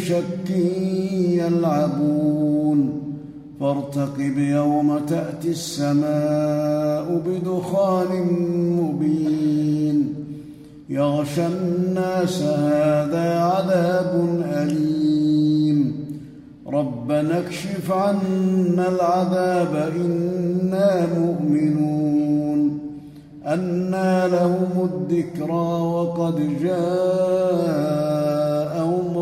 شك يلعبون. فارتقب يوم تأتي السماء بدخان مبين. يغشى الناس هذا عذاب أليم. ربنا اكشف عنا العذاب إنا مؤمنون. أنى لهم الذكرى وقد جاءهم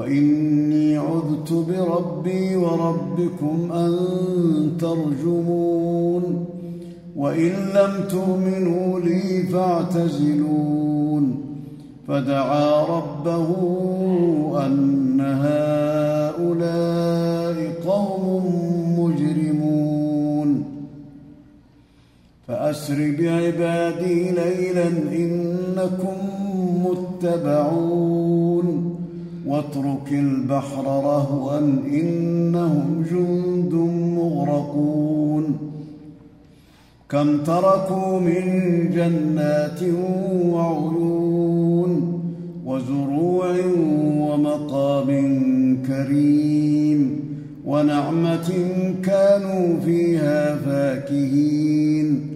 وإني عذت بربي وربكم أن ترجمون وإن لم تؤمنوا لي فاعتزلون فدعا ربه أن هؤلاء قوم مجرمون فأسر بعبادي ليلا إنكم متبعون واترك البحر رهوا إنهم جند مغرقون كم تركوا من جنات وعيون وزروع ومقام كريم ونعمة كانوا فيها فاكهين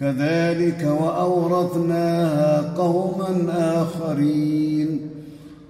كذلك وأورثناها قوما آخرين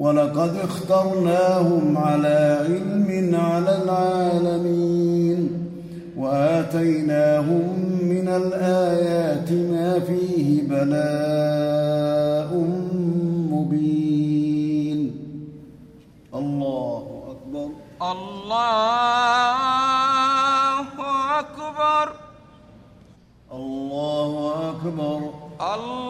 ولقد اخترناهم على علم على العالمين وآتيناهم من الآيات ما فيه بلاء الله أكبر. الله أكبر. الله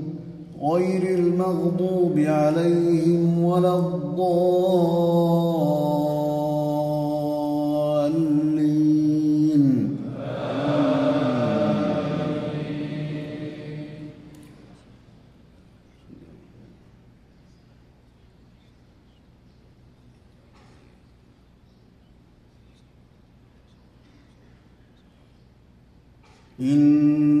غير المغضوب عليهم ولا الضالين. إن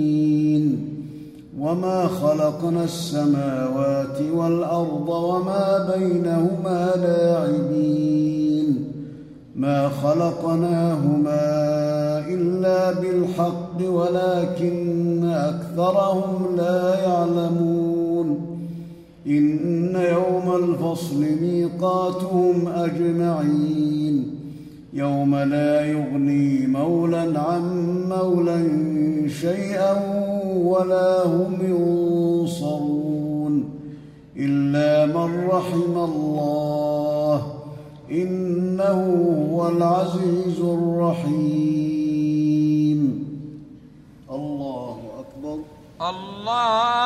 وما خلقنا السماوات والأرض وما بينهما لاعبين ما خلقناهما إلا بالحق ولكن أكثرهم لا يعلمون إن يوم الفصل ميقاتهم أجمعين يوم لا يغني مولا عن مولا شيئا ولا هم ينصرون إلا من رحم الله إنه هو العزيز الرحيم. الله أكبر. الله